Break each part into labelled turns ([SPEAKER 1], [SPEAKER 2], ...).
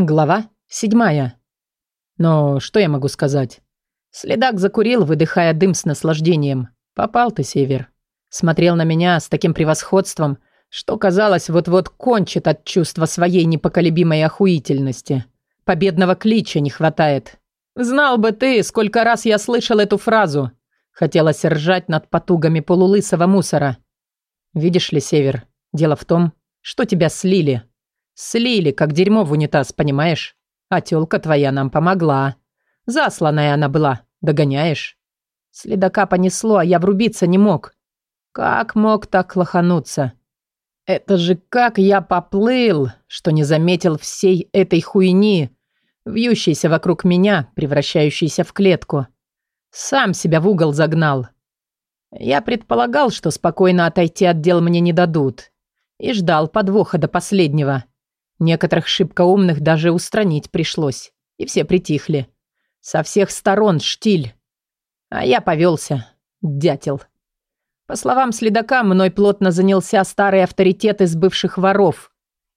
[SPEAKER 1] Глава седьмая. Но что я могу сказать? Следак закурил, выдыхая дым с наслаждением. Попал ты, Север. Смотрел на меня с таким превосходством, что, казалось, вот-вот кончит от чувства своей непоколебимой охуительности. Победного клича не хватает. Знал бы ты, сколько раз я слышал эту фразу. Хотелось ржать над потугами полулысого мусора. Видишь ли, Север, дело в том, что тебя слили. Слили, как дерьмо в унитаз, понимаешь? А тёлка твоя нам помогла. Засланная она была, догоняешь? Следака понесло, а я врубиться не мог. Как мог так лохануться? Это же как я поплыл, что не заметил всей этой хуйни, вьющейся вокруг меня, превращающейся в клетку. Сам себя в угол загнал. Я предполагал, что спокойно отойти от дел мне не дадут. И ждал подвоха до последнего. Некоторых шибко умных даже устранить пришлось. И все притихли. Со всех сторон штиль. А я повелся. Дятел. По словам следака, мной плотно занялся старый авторитет из бывших воров,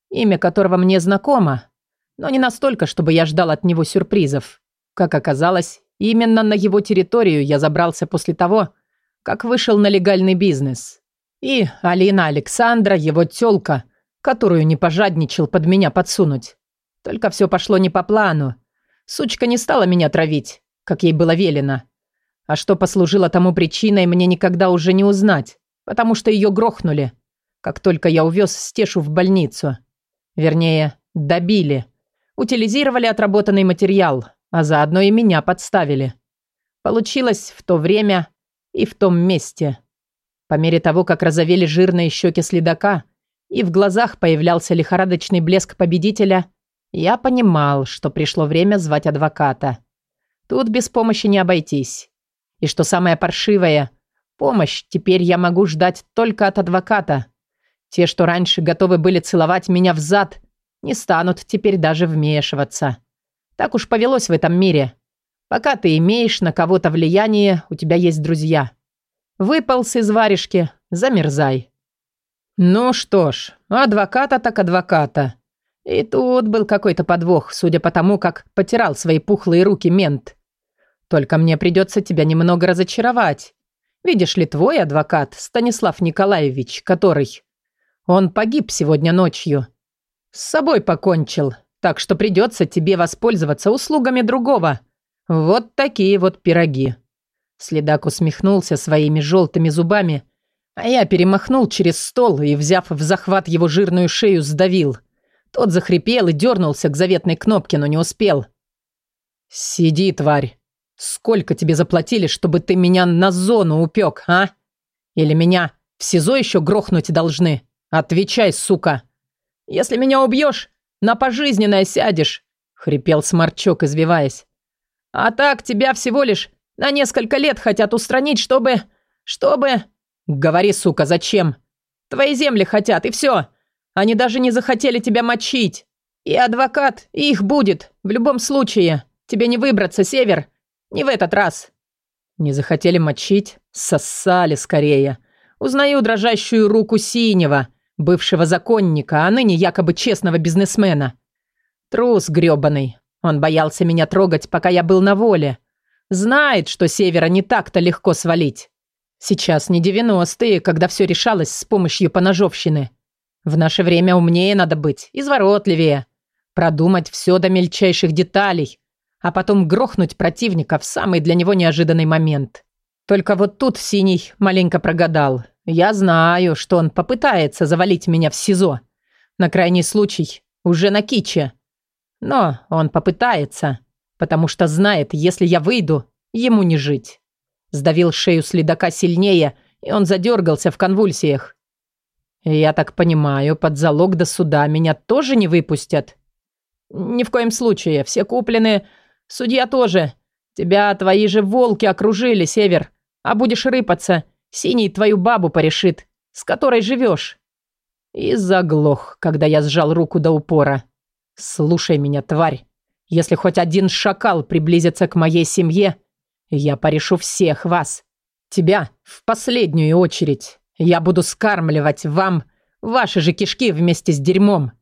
[SPEAKER 1] имя которого мне знакомо, но не настолько, чтобы я ждал от него сюрпризов. Как оказалось, именно на его территорию я забрался после того, как вышел на легальный бизнес. И Алина Александра, его тёлка, которую не пожадничал под меня подсунуть. Только все пошло не по плану. Сучка не стала меня травить, как ей было велено. А что послужило тому причиной, мне никогда уже не узнать, потому что ее грохнули, как только я увез Стешу в больницу. Вернее, добили. Утилизировали отработанный материал, а заодно и меня подставили. Получилось в то время и в том месте. По мере того, как разовели жирные щеки следака, и в глазах появлялся лихорадочный блеск победителя, я понимал, что пришло время звать адвоката. Тут без помощи не обойтись. И что самое паршивое, помощь теперь я могу ждать только от адвоката. Те, что раньше готовы были целовать меня в зад, не станут теперь даже вмешиваться. Так уж повелось в этом мире. Пока ты имеешь на кого-то влияние, у тебя есть друзья. Выполз из варежки, замерзай. Ну что ж, адвоката так адвоката. И тут был какой-то подвох, судя по тому, как потирал свои пухлые руки мент. Только мне придется тебя немного разочаровать. Видишь ли, твой адвокат, Станислав Николаевич, который... Он погиб сегодня ночью. С собой покончил, так что придется тебе воспользоваться услугами другого. Вот такие вот пироги. Следак усмехнулся своими желтыми зубами, а я перемахнул через стол и, взяв в захват его жирную шею, сдавил. Тот захрипел и дернулся к заветной кнопке, но не успел. «Сиди, тварь. Сколько тебе заплатили, чтобы ты меня на зону упек, а? Или меня в СИЗО еще грохнуть должны? Отвечай, сука. Если меня убьешь, на пожизненное сядешь», — хрипел сморчок, извиваясь. «А так тебя всего лишь на несколько лет хотят устранить, чтобы... чтобы...» «Говори, сука, зачем? Твои земли хотят, и все. Они даже не захотели тебя мочить. И адвокат, и их будет. В любом случае. Тебе не выбраться, Север. Не в этот раз». Не захотели мочить? Сосали скорее. Узнаю дрожащую руку Синего, бывшего законника, а ныне якобы честного бизнесмена. Трус грёбаный. Он боялся меня трогать, пока я был на воле. Знает, что Севера не так-то легко свалить. Сейчас не девяностые, когда все решалось с помощью поножовщины. В наше время умнее надо быть, изворотливее. Продумать все до мельчайших деталей, а потом грохнуть противника в самый для него неожиданный момент. Только вот тут Синий маленько прогадал. Я знаю, что он попытается завалить меня в СИЗО. На крайний случай, уже на киче. Но он попытается, потому что знает, если я выйду, ему не жить. Сдавил шею следака сильнее, и он задергался в конвульсиях. «Я так понимаю, под залог до суда меня тоже не выпустят?» «Ни в коем случае. Все куплены. Судья тоже. Тебя твои же волки окружили, Север. А будешь рыпаться, Синий твою бабу порешит, с которой живешь». И заглох, когда я сжал руку до упора. «Слушай меня, тварь. Если хоть один шакал приблизится к моей семье, я порешу всех вас. Тебя в последнюю очередь. Я буду скармливать вам ваши же кишки вместе с дерьмом.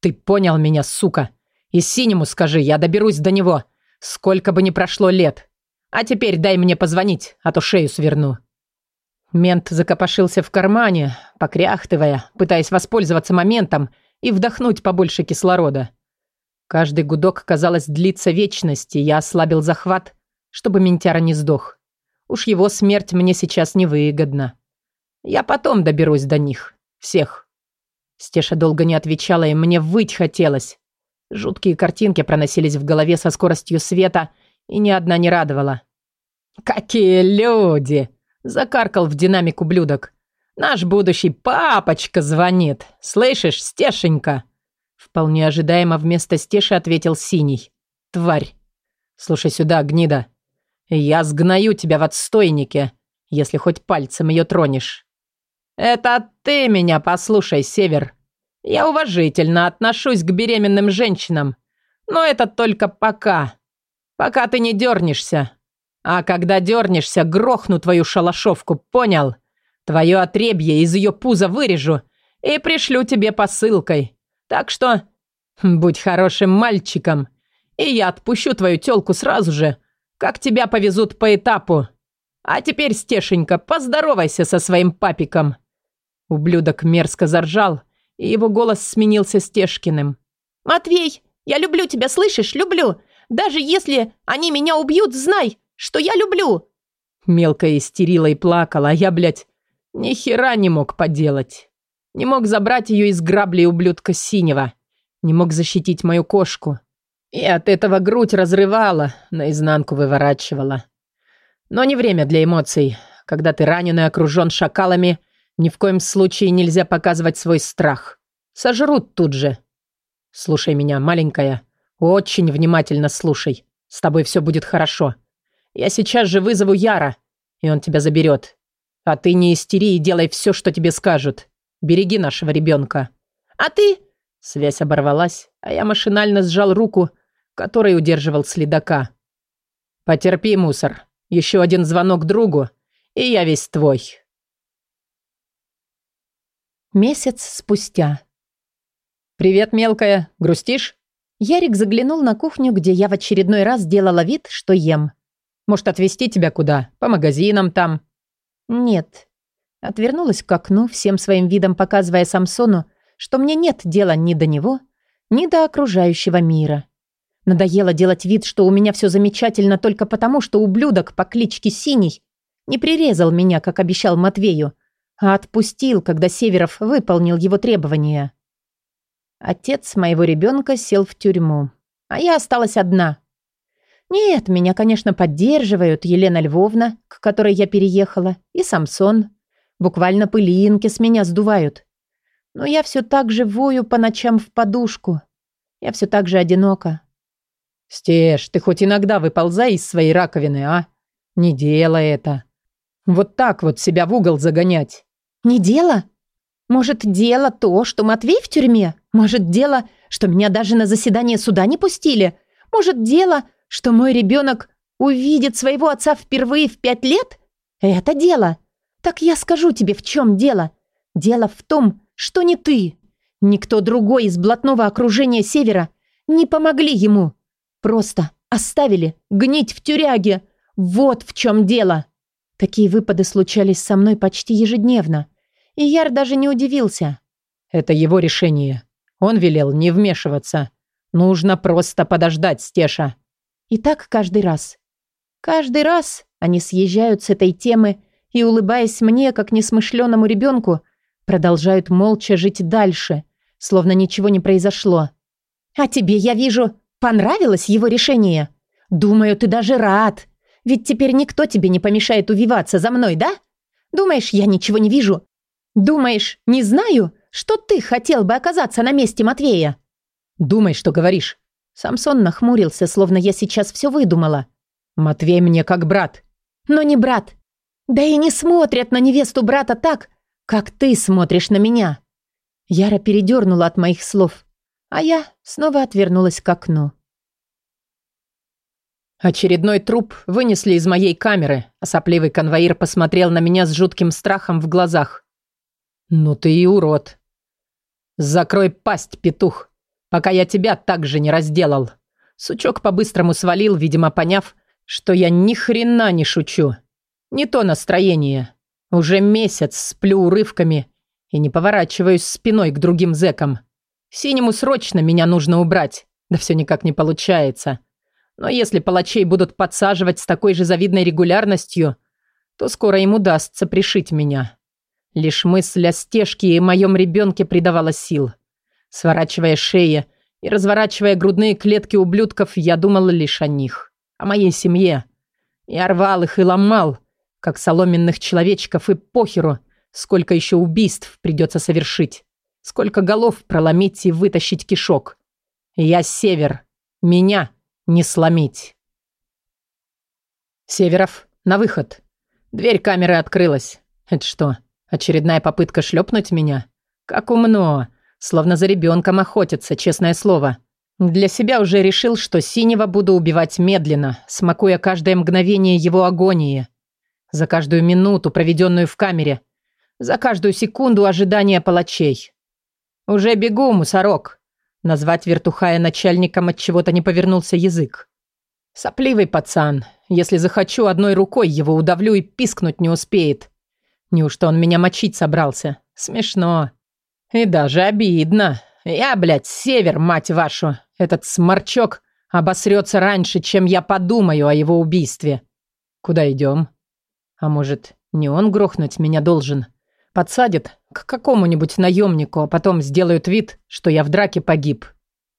[SPEAKER 1] Ты понял меня, сука? И синему скажи, я доберусь до него, сколько бы ни прошло лет. А теперь дай мне позвонить, а то шею сверну». Мент закопошился в кармане, покряхтывая, пытаясь воспользоваться моментом и вдохнуть побольше кислорода. Каждый гудок, казалось, длится вечности, я ослабил захват, чтобы ментяра не сдох. Уж его смерть мне сейчас невыгодна. Я потом доберусь до них. Всех. Стеша долго не отвечала, и мне выть хотелось. Жуткие картинки проносились в голове со скоростью света, и ни одна не радовала. «Какие люди!» – закаркал в динамик ублюдок. «Наш будущий папочка звонит. Слышишь, Стешенька?» Вполне ожидаемо вместо Стеши ответил Синий. «Тварь! Слушай сюда, гнида. Я сгною тебя в отстойнике, если хоть пальцем ее тронешь. «Это ты меня послушай, Север. Я уважительно отношусь к беременным женщинам, но это только пока. Пока ты не дернешься. А когда дернешься, грохну твою шалашовку, понял? Твое отребье из ее пуза вырежу и пришлю тебе посылкой. Так что будь хорошим мальчиком, и я отпущу твою тёлку сразу же, как тебя повезут по этапу. А теперь, Стешенька, поздоровайся со своим папиком». Ублюдок мерзко заржал, и его голос сменился Стешкиным.
[SPEAKER 2] «Матвей, я люблю тебя, слышишь? Люблю. Даже если они меня убьют, знай, что я люблю!»
[SPEAKER 1] Мелко истерила и плакала, а я, блядь, ни хера не мог поделать. Не мог забрать ее из грабли ублюдка синего. Не мог защитить мою кошку. И от этого грудь разрывала, наизнанку выворачивала. Но не время для эмоций. Когда ты ранен и окружен шакалами, ни в коем случае нельзя показывать свой страх. Сожрут тут же. Слушай меня, маленькая. Очень внимательно слушай. С тобой все будет хорошо. Я сейчас же вызову Яра, и он тебя заберет. А ты не истери и делай все, что тебе скажут. Береги нашего ребенка.
[SPEAKER 2] А ты?
[SPEAKER 1] Связь оборвалась, а я машинально сжал руку, которой удерживал следака. Потерпи, мусор. Еще один звонок другу, и я весь твой.
[SPEAKER 3] Месяц спустя.
[SPEAKER 1] «Привет, мелкая. Грустишь?»
[SPEAKER 3] Ярик заглянул на кухню, где я в очередной раз делала вид, что ем.
[SPEAKER 1] «Может, отвезти тебя куда? По магазинам там?»
[SPEAKER 3] «Нет». Отвернулась к окну, всем своим видом показывая Самсону, что мне нет дела ни до него, ни до окружающего мира. Надоело делать вид, что у меня все замечательно только потому, что ублюдок по кличке Синий не прирезал меня, как обещал Матвею, а отпустил, когда Северов выполнил его требования. Отец моего ребенка сел в тюрьму, а я осталась одна. Нет, меня, конечно, поддерживают Елена Львовна, к которой я переехала, и Самсон. Буквально пылинки с меня сдувают. Но я все так же вою по ночам в подушку. Я все так же одинока.
[SPEAKER 1] «Стеж, ты хоть иногда выползай из своей раковины, а? Не делай это. Вот так вот себя в угол загонять.
[SPEAKER 3] Не дело? Может, дело то, что Матвей в тюрьме? Может, дело, что меня даже на заседание суда не пустили? Может, дело, что мой ребенок увидит своего отца впервые в пять лет? Это дело. Так я скажу тебе, в чем дело. Дело в том, что не ты. Никто другой из блатного окружения Севера не помогли ему. Просто оставили гнить в тюряге. Вот в чем дело. Такие выпады случались со мной почти ежедневно. И Яр даже не удивился.
[SPEAKER 1] Это его решение. Он велел не вмешиваться. Нужно просто подождать, Стеша.
[SPEAKER 3] И так каждый раз. Каждый раз они съезжают с этой темы и, улыбаясь мне, как несмышленному ребенку, продолжают молча жить дальше, словно ничего не произошло. «А тебе, я вижу, понравилось его решение? Думаю, ты даже рад. Ведь теперь никто тебе не помешает увиваться за мной, да? Думаешь, я ничего не вижу? Думаешь, не знаю, что ты хотел бы оказаться на месте Матвея?
[SPEAKER 1] Думай, что говоришь.
[SPEAKER 3] Самсон нахмурился, словно я сейчас все выдумала.
[SPEAKER 1] Матвей мне как брат.
[SPEAKER 3] Но не брат. Да и не смотрят на невесту брата так, как ты смотришь на меня. Яра передернула от моих слов, а я снова отвернулась к окну.
[SPEAKER 1] Очередной труп вынесли из моей камеры, а сопливый конвоир посмотрел на меня с жутким страхом в глазах. «Ну ты и урод!» «Закрой пасть, петух! пока я тебя также не разделал. Сучок по-быстрому свалил, видимо, поняв, что я ни хрена не шучу. Не то настроение. Уже месяц сплю урывками и не поворачиваюсь спиной к другим зэкам. Синему срочно меня нужно убрать. Да все никак не получается. Но если палачей будут подсаживать с такой же завидной регулярностью, то скоро им удастся пришить меня. Лишь мысль о стежке и моем ребенке придавала сил. Сворачивая шеи и разворачивая грудные клетки ублюдков, я думала лишь о них, о моей семье. Я рвал их и ломал, как соломенных человечков, и похеру, сколько еще убийств придется совершить, сколько голов проломить и вытащить кишок. Я север, меня не сломить. Северов, на выход. Дверь камеры открылась. Это что, очередная попытка шлепнуть меня? Как умно. Словно за ребенком охотятся, честное слово. Для себя уже решил, что синего буду убивать медленно, смакуя каждое мгновение его агонии. За каждую минуту, проведенную в камере. За каждую секунду ожидания палачей. Уже бегу, мусорок. Назвать вертухая начальником от чего-то не повернулся язык. Сопливый пацан. Если захочу, одной рукой его удавлю и пискнуть не успеет. Неужто он меня мочить собрался? Смешно. И даже обидно. Я, блядь, север, мать вашу. Этот сморчок обосрется раньше, чем я подумаю о его убийстве. Куда идем? А может, не он грохнуть меня должен? Подсадит к какому-нибудь наемнику, а потом сделают вид, что я в драке погиб.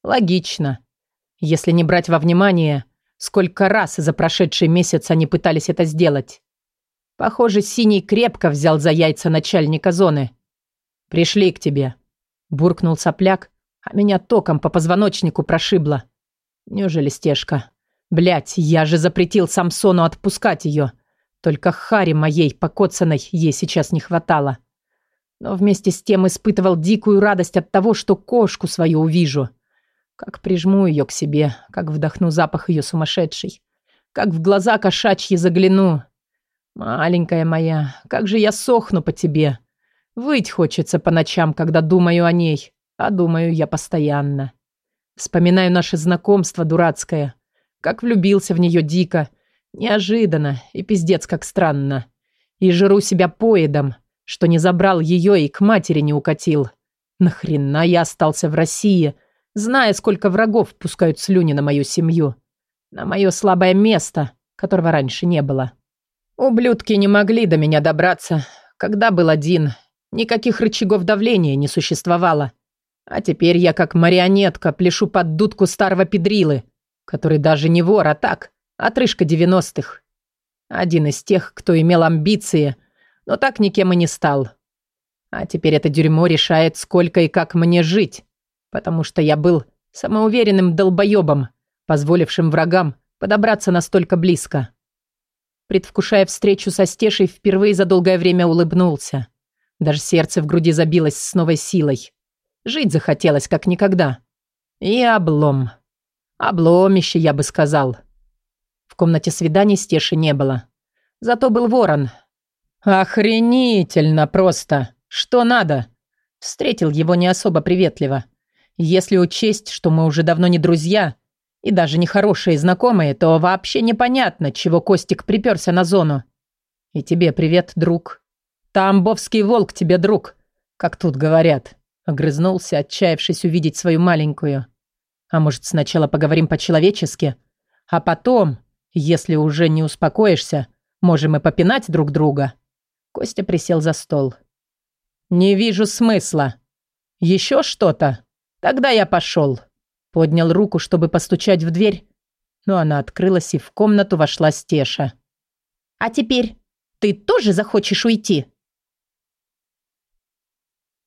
[SPEAKER 1] Логично. Если не брать во внимание, сколько раз за прошедший месяц они пытались это сделать. Похоже, Синий крепко взял за яйца начальника зоны. «Пришли к тебе», – буркнул сопляк, а меня током по позвоночнику прошибло. Неужели стежка? Блять, я же запретил Самсону отпускать ее. Только Хари моей покоцанной ей сейчас не хватало но вместе с тем испытывал дикую радость от того, что кошку свою увижу. Как прижму ее к себе, как вдохну запах ее сумасшедший, как в глаза кошачьи загляну. Маленькая моя, как же я сохну по тебе. Выть хочется по ночам, когда думаю о ней, а думаю я постоянно. Вспоминаю наше знакомство дурацкое, как влюбился в нее дико, неожиданно и пиздец как странно. И жру себя поедом — что не забрал ее и к матери не укатил. Нахрена я остался в России, зная, сколько врагов пускают слюни на мою семью. На мое слабое место, которого раньше не было. Ублюдки не могли до меня добраться, когда был один. Никаких рычагов давления не существовало. А теперь я как марионетка пляшу под дудку старого педрилы, который даже не вор, а так, отрыжка девяностых. Один из тех, кто имел амбиции – но так никем и не стал. А теперь это дерьмо решает, сколько и как мне жить, потому что я был самоуверенным долбоебом, позволившим врагам подобраться настолько близко. Предвкушая встречу со Стешей, впервые за долгое время улыбнулся. Даже сердце в груди забилось с новой силой. Жить захотелось, как никогда. И облом. Обломище, я бы сказал. В комнате свиданий Стеши не было. Зато был ворон, «Охренительно просто! Что надо?» Встретил его не особо приветливо. Если учесть, что мы уже давно не друзья и даже не хорошие знакомые, то вообще непонятно, чего Костик приперся на зону. И тебе привет, друг. Тамбовский волк тебе друг, как тут говорят. Огрызнулся, отчаявшись увидеть свою маленькую. А может, сначала поговорим по-человечески? А потом, если уже не успокоишься, можем и попинать друг друга. Костя присел за стол. «Не вижу смысла. Еще что-то? Тогда я пошел». Поднял руку, чтобы постучать в дверь, но она открылась, и в комнату вошла Стеша.
[SPEAKER 2] «А теперь ты тоже захочешь уйти?»